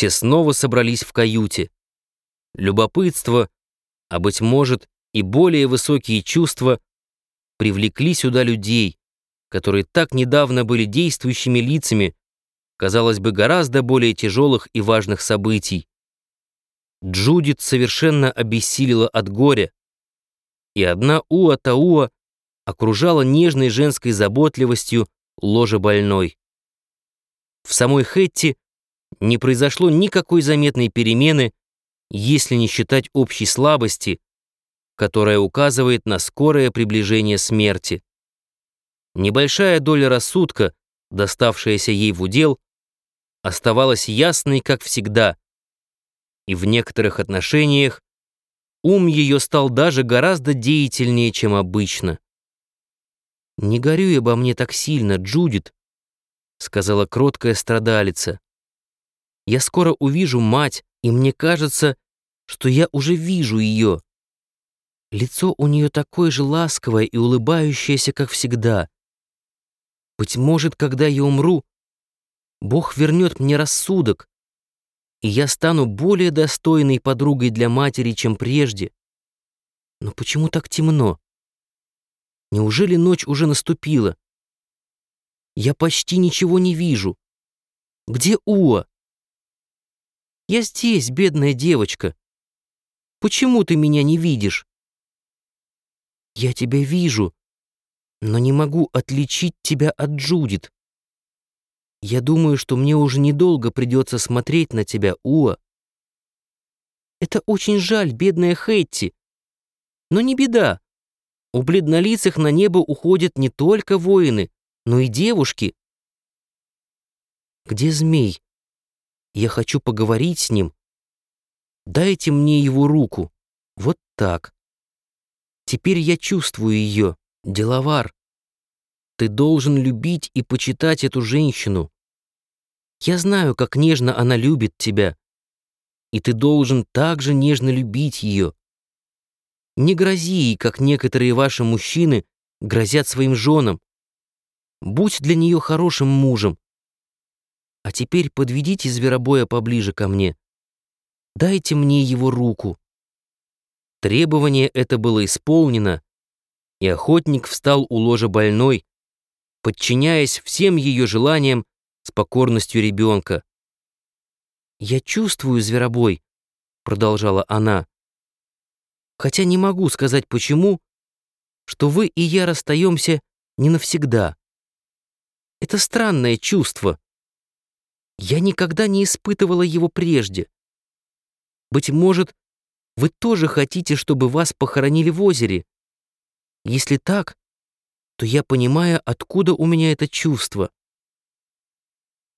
Все снова собрались в каюте. Любопытство, а, быть может, и более высокие чувства привлекли сюда людей, которые так недавно были действующими лицами, казалось бы, гораздо более тяжелых и важных событий. Джудит совершенно обессилила от горя, и одна Уа-Тауа окружала нежной женской заботливостью ложе больной. В самой Хетти не произошло никакой заметной перемены, если не считать общей слабости, которая указывает на скорое приближение смерти. Небольшая доля рассудка, доставшаяся ей в удел, оставалась ясной, как всегда, и в некоторых отношениях ум ее стал даже гораздо деятельнее, чем обычно. «Не горюй обо мне так сильно, Джудит», — сказала кроткая страдалица. «Я скоро увижу мать, и мне кажется, что я уже вижу ее. Лицо у нее такое же ласковое и улыбающееся, как всегда. Быть может, когда я умру, Бог вернет мне рассудок, и я стану более достойной подругой для матери, чем прежде. Но почему так темно? Неужели ночь уже наступила? Я почти ничего не вижу. Где Уа? Я здесь, бедная девочка. Почему ты меня не видишь? Я тебя вижу, но не могу отличить тебя от Джудит. Я думаю, что мне уже недолго придется смотреть на тебя, Уа. Это очень жаль, бедная Хэтти. Но не беда. У бледнолицых на небо уходят не только воины, но и девушки. Где змей? Я хочу поговорить с ним. Дайте мне его руку. Вот так. Теперь я чувствую ее, деловар. Ты должен любить и почитать эту женщину. Я знаю, как нежно она любит тебя. И ты должен также нежно любить ее. Не грози ей, как некоторые ваши мужчины грозят своим женам. Будь для нее хорошим мужем. А теперь подведите зверобоя поближе ко мне. Дайте мне его руку». Требование это было исполнено, и охотник встал у ложа больной, подчиняясь всем ее желаниям с покорностью ребенка. «Я чувствую, зверобой», — продолжала она, хотя не могу сказать почему, что вы и я расстаемся не навсегда. Это странное чувство. Я никогда не испытывала его прежде. Быть может, вы тоже хотите, чтобы вас похоронили в озере? Если так, то я понимаю, откуда у меня это чувство.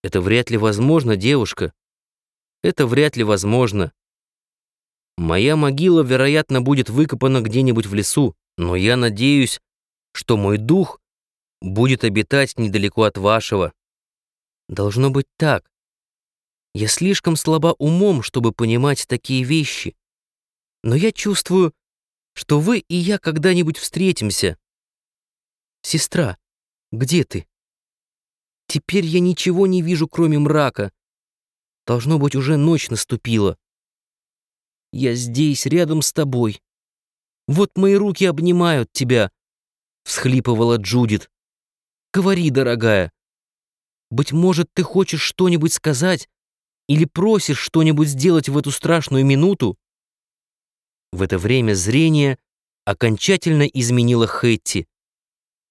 Это вряд ли возможно, девушка. Это вряд ли возможно. Моя могила, вероятно, будет выкопана где-нибудь в лесу, но я надеюсь, что мой дух будет обитать недалеко от вашего. Должно быть так. Я слишком слаба умом, чтобы понимать такие вещи. Но я чувствую, что вы и я когда-нибудь встретимся. Сестра, где ты? Теперь я ничего не вижу, кроме мрака. Должно быть, уже ночь наступила. Я здесь, рядом с тобой. Вот мои руки обнимают тебя, всхлипывала Джудит. Говори, дорогая. Быть может, ты хочешь что-нибудь сказать или просишь что-нибудь сделать в эту страшную минуту? В это время зрение окончательно изменило Хэтти.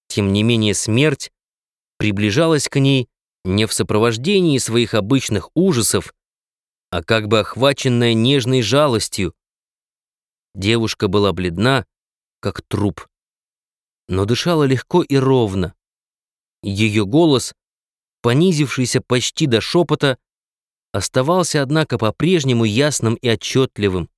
Тем не менее смерть приближалась к ней не в сопровождении своих обычных ужасов, а как бы охваченная нежной жалостью. Девушка была бледна, как труп, но дышала легко и ровно. Ее голос, понизившийся почти до шепота, оставался, однако, по-прежнему ясным и отчетливым.